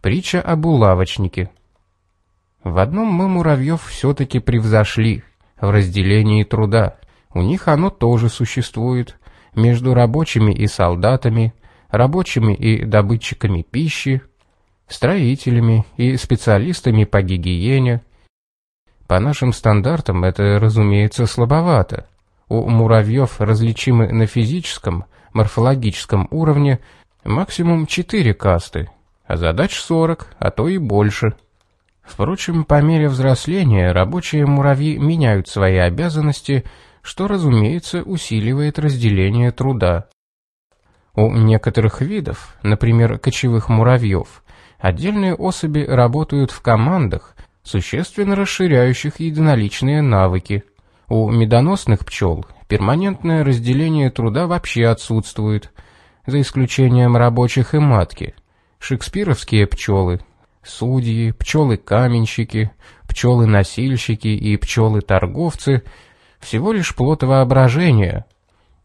Притча об улавочнике. В одном мы муравьев все-таки превзошли, в разделении труда. У них оно тоже существует, между рабочими и солдатами, рабочими и добытчиками пищи, строителями и специалистами по гигиене. По нашим стандартам это, разумеется, слабовато. У муравьев различимы на физическом, морфологическом уровне максимум 4 касты, а задач 40, а то и больше. Впрочем, по мере взросления рабочие муравьи меняют свои обязанности, что, разумеется, усиливает разделение труда. У некоторых видов, например, кочевых муравьев, отдельные особи работают в командах, существенно расширяющих единоличные навыки. У медоносных пчел перманентное разделение труда вообще отсутствует, за исключением рабочих и матки. Шекспировские пчелы, судьи, пчелы-каменщики, пчелы-носильщики и пчелы-торговцы – всего лишь плод воображения.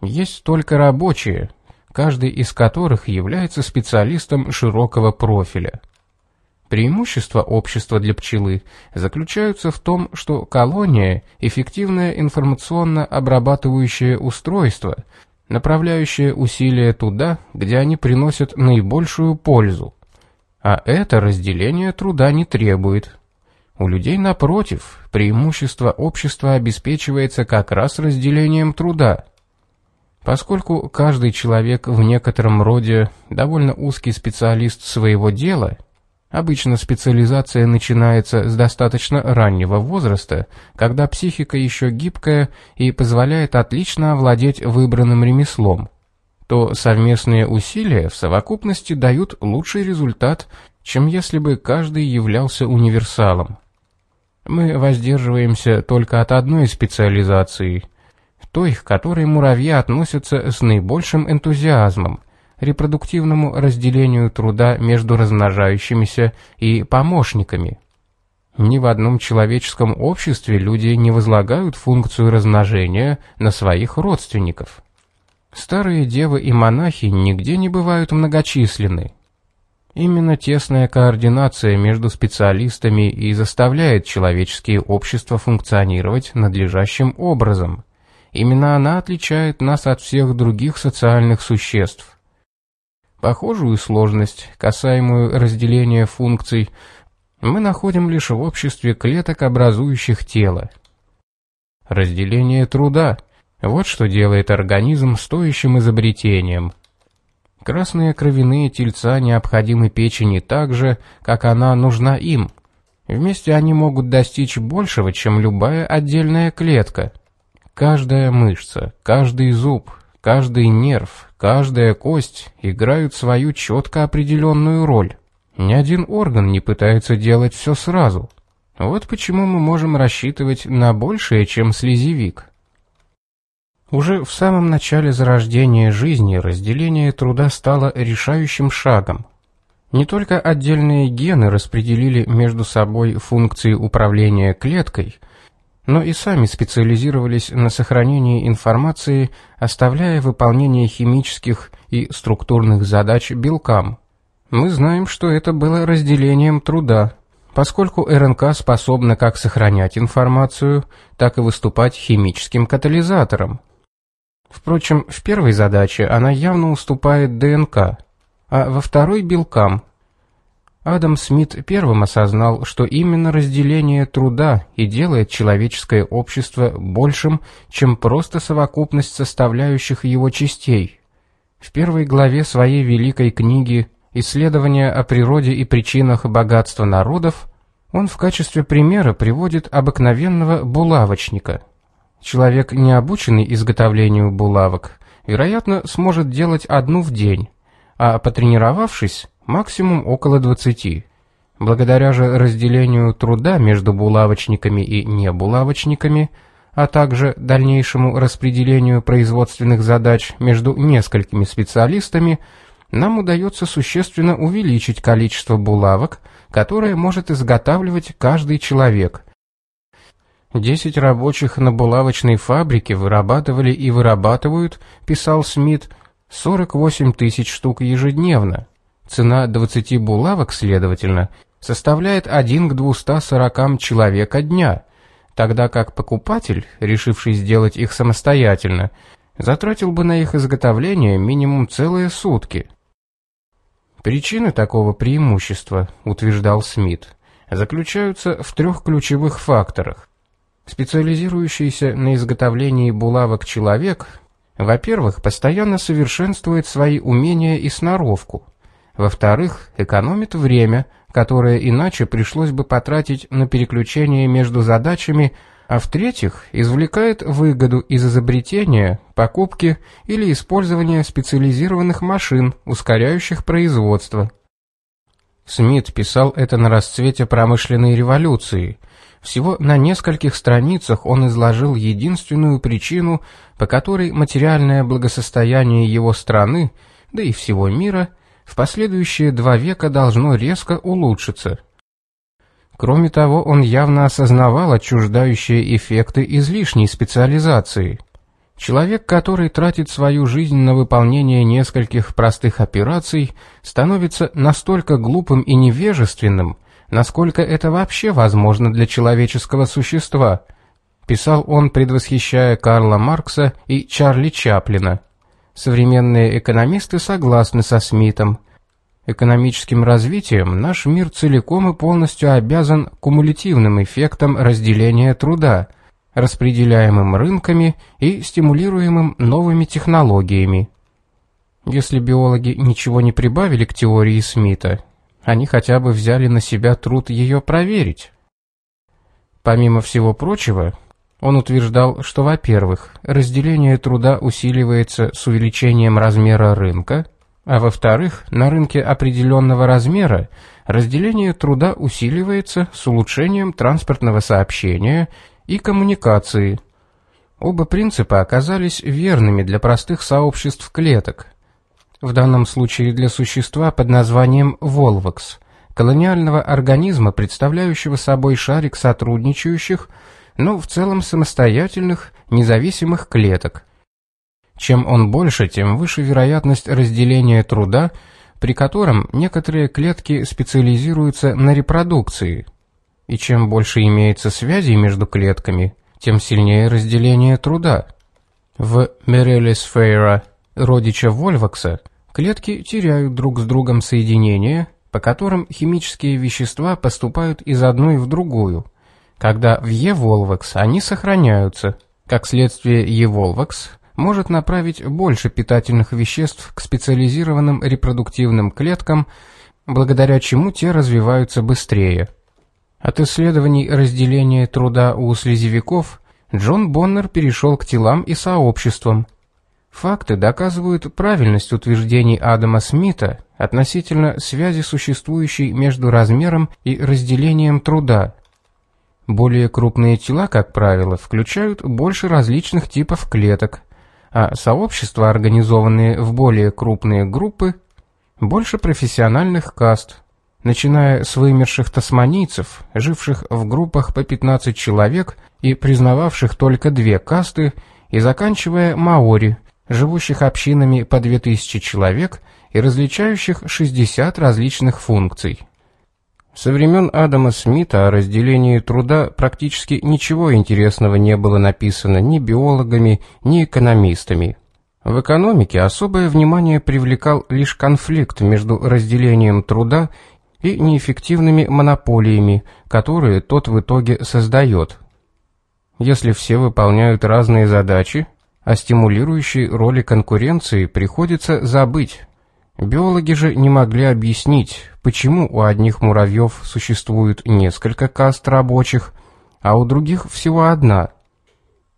Есть только рабочие, каждый из которых является специалистом широкого профиля. Преимущества общества для пчелы заключаются в том, что колония – эффективное информационно-обрабатывающее устройство, направляющее усилия туда, где они приносят наибольшую пользу. А это разделение труда не требует. У людей, напротив, преимущество общества обеспечивается как раз разделением труда – Поскольку каждый человек в некотором роде довольно узкий специалист своего дела, обычно специализация начинается с достаточно раннего возраста, когда психика еще гибкая и позволяет отлично овладеть выбранным ремеслом, то совместные усилия в совокупности дают лучший результат, чем если бы каждый являлся универсалом. Мы воздерживаемся только от одной специализации – той, к которой муравьи относятся с наибольшим энтузиазмом, репродуктивному разделению труда между размножающимися и помощниками. Ни в одном человеческом обществе люди не возлагают функцию размножения на своих родственников. Старые девы и монахи нигде не бывают многочисленны. Именно тесная координация между специалистами и заставляет человеческие общества функционировать надлежащим образом – Именно она отличает нас от всех других социальных существ. Похожую сложность, касаемую разделения функций, мы находим лишь в обществе клеток, образующих тело. Разделение труда – вот что делает организм стоящим изобретением. Красные кровяные тельца необходимы печени так же, как она нужна им. Вместе они могут достичь большего, чем любая отдельная клетка – Каждая мышца, каждый зуб, каждый нерв, каждая кость играют свою четко определенную роль. Ни один орган не пытается делать все сразу. Вот почему мы можем рассчитывать на большее, чем слезевик. Уже в самом начале зарождения жизни разделение труда стало решающим шагом. Не только отдельные гены распределили между собой функции управления клеткой – но и сами специализировались на сохранении информации, оставляя выполнение химических и структурных задач белкам. Мы знаем, что это было разделением труда, поскольку РНК способна как сохранять информацию, так и выступать химическим катализатором. Впрочем, в первой задаче она явно уступает ДНК, а во второй – белкам – Адам Смит первым осознал, что именно разделение труда и делает человеческое общество большим, чем просто совокупность составляющих его частей. В первой главе своей великой книги «Исследования о природе и причинах богатства народов» он в качестве примера приводит обыкновенного булавочника. Человек, не обученный изготовлению булавок, вероятно, сможет делать одну в день, а потренировавшись, максимум около 20. Благодаря же разделению труда между булавочниками и небулавочниками, а также дальнейшему распределению производственных задач между несколькими специалистами, нам удается существенно увеличить количество булавок, которое может изготавливать каждый человек. Десять рабочих на булавочной фабрике вырабатывали и вырабатывают, писал Смит, 48 тысяч штук ежедневно. Цена 20 булавок, следовательно, составляет 1 к 240 человека дня, тогда как покупатель, решивший сделать их самостоятельно, затратил бы на их изготовление минимум целые сутки. Причины такого преимущества, утверждал Смит, заключаются в трех ключевых факторах. Специализирующийся на изготовлении булавок человек, во-первых, постоянно совершенствует свои умения и сноровку, во-вторых, экономит время, которое иначе пришлось бы потратить на переключение между задачами, а в-третьих, извлекает выгоду из изобретения, покупки или использования специализированных машин, ускоряющих производство. Смит писал это на расцвете промышленной революции. Всего на нескольких страницах он изложил единственную причину, по которой материальное благосостояние его страны, да и всего мира – в последующие два века должно резко улучшиться. Кроме того, он явно осознавал отчуждающие эффекты излишней специализации. Человек, который тратит свою жизнь на выполнение нескольких простых операций, становится настолько глупым и невежественным, насколько это вообще возможно для человеческого существа, писал он, предвосхищая Карла Маркса и Чарли Чаплина. Современные экономисты согласны со Смитом. Экономическим развитием наш мир целиком и полностью обязан кумулятивным эффектам разделения труда, распределяемым рынками и стимулируемым новыми технологиями. Если биологи ничего не прибавили к теории Смита, они хотя бы взяли на себя труд ее проверить. Помимо всего прочего, он утверждал, что, во-первых, разделение труда усиливается с увеличением размера рынка, а во-вторых, на рынке определенного размера разделение труда усиливается с улучшением транспортного сообщения и коммуникации. Оба принципа оказались верными для простых сообществ клеток. В данном случае для существа под названием Волвакс, колониального организма, представляющего собой шарик сотрудничающих, но в целом самостоятельных, независимых клеток. Чем он больше, тем выше вероятность разделения труда, при котором некоторые клетки специализируются на репродукции. И чем больше имеется связей между клетками, тем сильнее разделение труда. В Мерелисфейра, родича Вольвакса, клетки теряют друг с другом соединения, по которым химические вещества поступают из одной в другую – когда в Еволвакс они сохраняются. Как следствие Еволвакс может направить больше питательных веществ к специализированным репродуктивным клеткам, благодаря чему те развиваются быстрее. От исследований разделения труда у слезевиков Джон Боннер перешел к телам и сообществам. Факты доказывают правильность утверждений Адама Смита относительно связи, существующей между размером и разделением труда, более крупные тела, как правило, включают больше различных типов клеток, а сообщества, организованные в более крупные группы, больше профессиональных каст, начиная с вымерших тасманийцев, живших в группах по 15 человек и признававших только две касты, и заканчивая маори, живущих общинами по 2000 человек и различающих 60 различных функций. Со времен Адама Смита о разделении труда практически ничего интересного не было написано ни биологами, ни экономистами. В экономике особое внимание привлекал лишь конфликт между разделением труда и неэффективными монополиями, которые тот в итоге создает. Если все выполняют разные задачи, о стимулирующей роли конкуренции приходится забыть. Биологи же не могли объяснить, почему у одних муравьев существует несколько каст рабочих, а у других всего одна.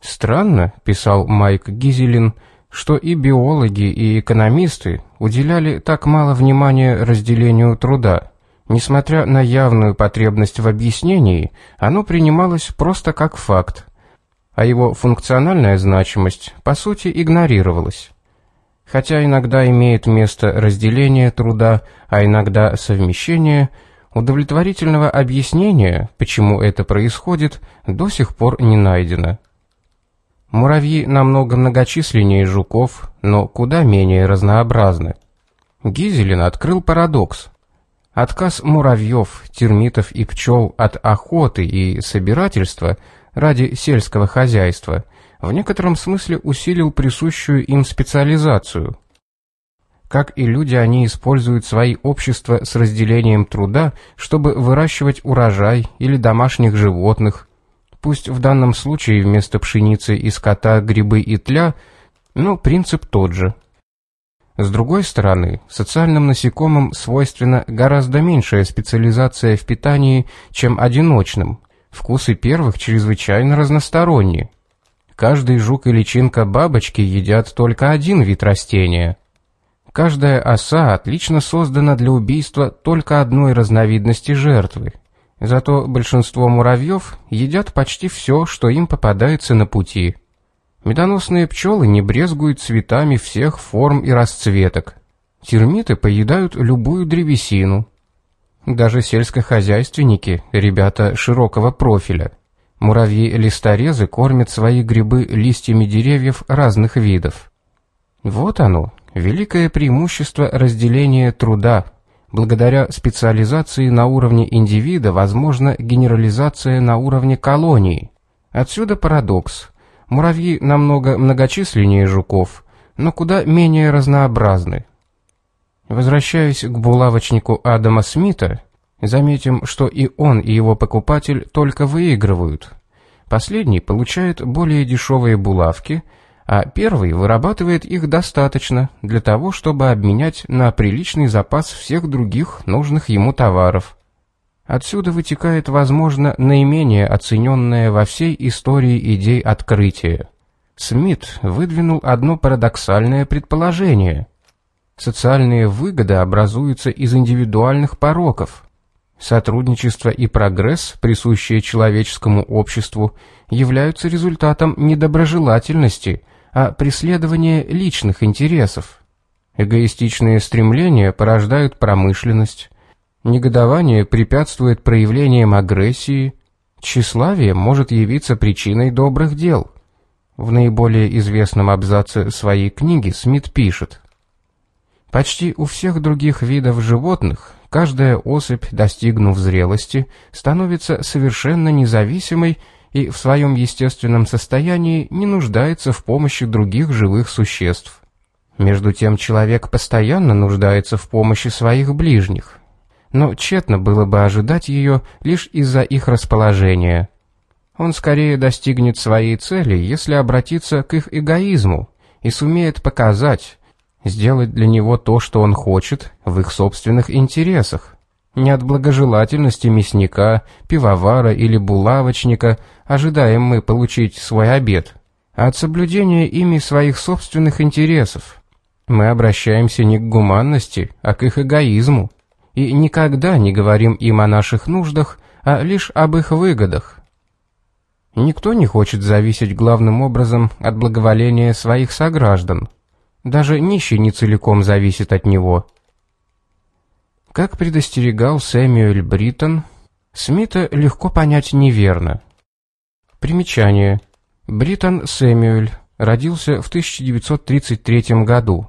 «Странно», — писал Майк Гизелин, что и биологи, и экономисты уделяли так мало внимания разделению труда. Несмотря на явную потребность в объяснении, оно принималось просто как факт, а его функциональная значимость, по сути, игнорировалась. Хотя иногда имеет место разделение труда, а иногда совмещение, удовлетворительного объяснения, почему это происходит, до сих пор не найдено. Муравьи намного многочисленнее жуков, но куда менее разнообразны. Гизелин открыл парадокс. Отказ муравьев, термитов и пчел от охоты и собирательства ради сельского хозяйства в некотором смысле усилил присущую им специализацию. Как и люди, они используют свои общества с разделением труда, чтобы выращивать урожай или домашних животных. Пусть в данном случае вместо пшеницы и скота грибы и тля, но принцип тот же – с другой стороны, социальным насекомым свойственна гораздо меньшая специализация в питании, чем одиночным. Вкусы первых чрезвычайно разносторонние. Каждый жук и личинка бабочки едят только один вид растения. Каждая оса отлично создана для убийства только одной разновидности жертвы. Зато большинство муравьев едят почти все, что им попадается на пути – Медоносные пчелы не брезгуют цветами всех форм и расцветок. Термиты поедают любую древесину. Даже сельскохозяйственники – ребята широкого профиля. Муравьи-листорезы кормят свои грибы листьями деревьев разных видов. Вот оно, великое преимущество разделения труда. Благодаря специализации на уровне индивида возможна генерализация на уровне колонии. Отсюда парадокс – Муравьи намного многочисленнее жуков, но куда менее разнообразны. Возвращаясь к булавочнику Адама Смита, заметим, что и он, и его покупатель только выигрывают. Последний получает более дешевые булавки, а первый вырабатывает их достаточно для того, чтобы обменять на приличный запас всех других нужных ему товаров. Отсюда вытекает, возможно, наименее оцененная во всей истории идей открытия. Смит выдвинул одно парадоксальное предположение. Социальные выгоды образуются из индивидуальных пороков. Сотрудничество и прогресс, присущие человеческому обществу, являются результатом недоброжелательности, а преследования личных интересов. Эгоистичные стремления порождают промышленность, Негодование препятствует проявлениям агрессии, тщеславие может явиться причиной добрых дел. В наиболее известном абзаце своей книги Смит пишет, «Почти у всех других видов животных каждая особь, достигнув зрелости, становится совершенно независимой и в своем естественном состоянии не нуждается в помощи других живых существ. Между тем человек постоянно нуждается в помощи своих ближних, но тщетно было бы ожидать ее лишь из-за их расположения. Он скорее достигнет своей цели, если обратиться к их эгоизму и сумеет показать, сделать для него то, что он хочет, в их собственных интересах. Не от благожелательности мясника, пивовара или булавочника ожидаем мы получить свой обед, а от соблюдения ими своих собственных интересов. Мы обращаемся не к гуманности, а к их эгоизму и никогда не говорим им о наших нуждах, а лишь об их выгодах. Никто не хочет зависеть главным образом от благоволения своих сограждан. Даже нищий не целиком зависит от него. Как предостерегал Сэмюэль Бриттон, Смита легко понять неверно. Примечание. Бриттон Сэмюэль родился в 1933 году.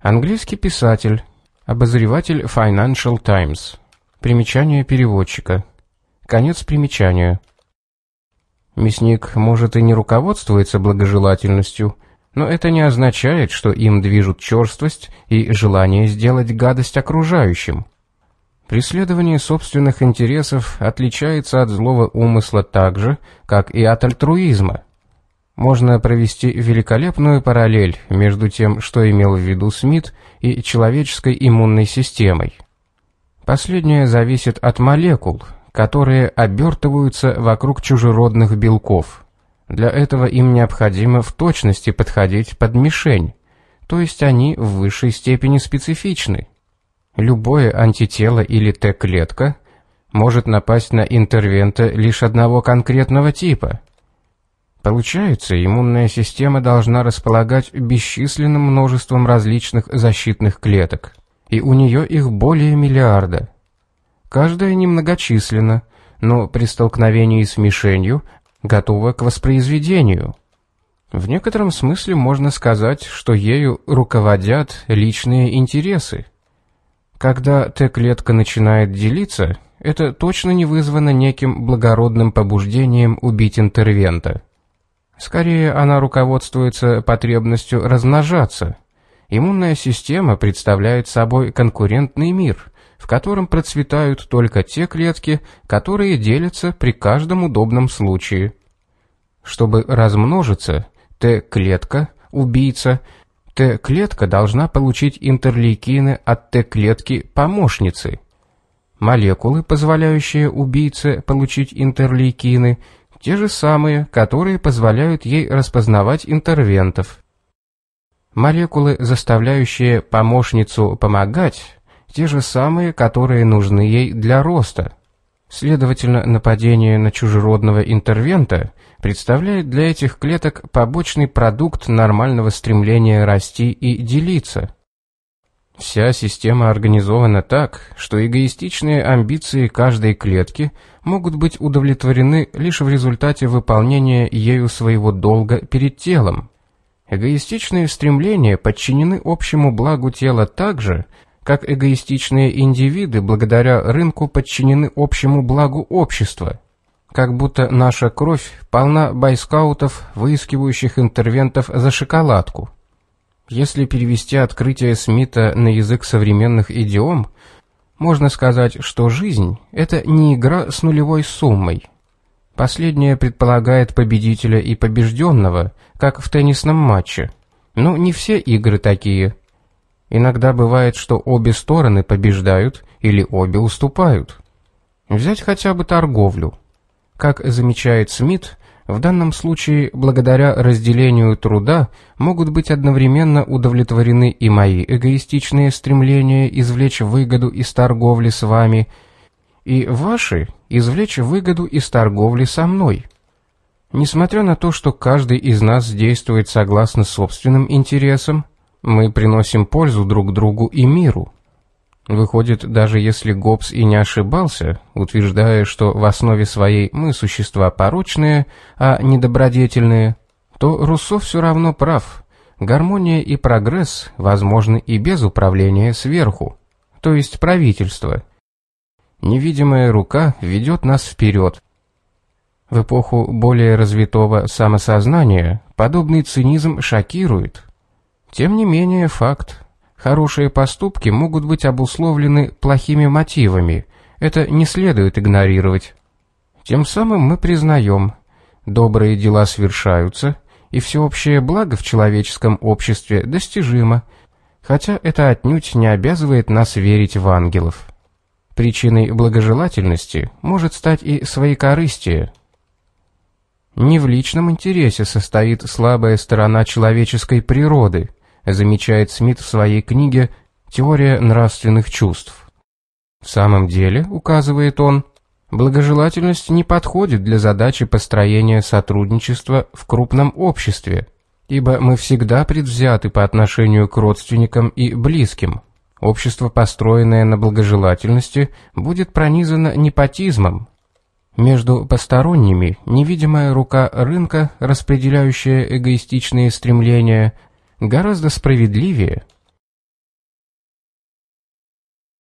Английский писатель, Обозреватель Financial Times. Примечание переводчика. Конец примечания. Мясник, может, и не руководствуется благожелательностью, но это не означает, что им движут черствость и желание сделать гадость окружающим. Преследование собственных интересов отличается от злого умысла так же, как и от альтруизма. Можно провести великолепную параллель между тем, что имел в виду Смит, и человеческой иммунной системой. Последняя зависит от молекул, которые обертываются вокруг чужеродных белков. Для этого им необходимо в точности подходить под мишень, то есть они в высшей степени специфичны. Любое антитело или Т-клетка может напасть на интервента лишь одного конкретного типа – Получается, иммунная система должна располагать бесчисленным множеством различных защитных клеток, и у нее их более миллиарда. Каждая немногочисленна, но при столкновении с мишенью готова к воспроизведению. В некотором смысле можно сказать, что ею руководят личные интересы, Когда Т-клетка начинает делиться, это точно не вызвано неким благородным побуждением убить интервента. Скорее, она руководствуется потребностью размножаться. Иммунная система представляет собой конкурентный мир, в котором процветают только те клетки, которые делятся при каждом удобном случае. Чтобы размножиться, Т-клетка, убийца, Т-клетка должна получить интерлейкины от Т-клетки помощницы. Молекулы, позволяющие убийце получить интерлейкины, те же самые, которые позволяют ей распознавать интервентов. Молекулы, заставляющие помощницу помогать, те же самые, которые нужны ей для роста. Следовательно, нападение на чужеродного интервента представляет для этих клеток побочный продукт нормального стремления расти и делиться. Вся система организована так, что эгоистичные амбиции каждой клетки могут быть удовлетворены лишь в результате выполнения ею своего долга перед телом. Эгоистичные стремления подчинены общему благу тела так же, как эгоистичные индивиды благодаря рынку подчинены общему благу общества. Как будто наша кровь полна байскаутов, выискивающих интервентов за шоколадку. Если перевести открытие Смита на язык современных идиом, можно сказать, что жизнь – это не игра с нулевой суммой. Последняя предполагает победителя и побежденного, как в теннисном матче. Но не все игры такие. Иногда бывает, что обе стороны побеждают или обе уступают. Взять хотя бы торговлю. Как замечает Смит, в данном случае, благодаря разделению труда, могут быть одновременно удовлетворены и мои эгоистичные стремления извлечь выгоду из торговли с вами, и ваши извлечь выгоду из торговли со мной. Несмотря на то, что каждый из нас действует согласно собственным интересам, мы приносим пользу друг другу и миру. Выходит, даже если Гоббс и не ошибался, утверждая, что в основе своей мы существа порочные, а не добродетельные, то Руссо все равно прав. Гармония и прогресс возможны и без управления сверху, то есть правительства. Невидимая рука ведет нас вперед. В эпоху более развитого самосознания подобный цинизм шокирует. Тем не менее, факт. Хорошие поступки могут быть обусловлены плохими мотивами, это не следует игнорировать. Тем самым мы признаем, добрые дела совершаются, и всеобщее благо в человеческом обществе достижимо, хотя это отнюдь не обязывает нас верить в ангелов. Причиной благожелательности может стать и своекорыстие. Не в личном интересе состоит слабая сторона человеческой природы – замечает Смит в своей книге «Теория нравственных чувств». В самом деле, указывает он, благожелательность не подходит для задачи построения сотрудничества в крупном обществе, ибо мы всегда предвзяты по отношению к родственникам и близким. Общество, построенное на благожелательности, будет пронизано непотизмом. Между посторонними невидимая рука рынка, распределяющая эгоистичные стремления, гораздо справедливее –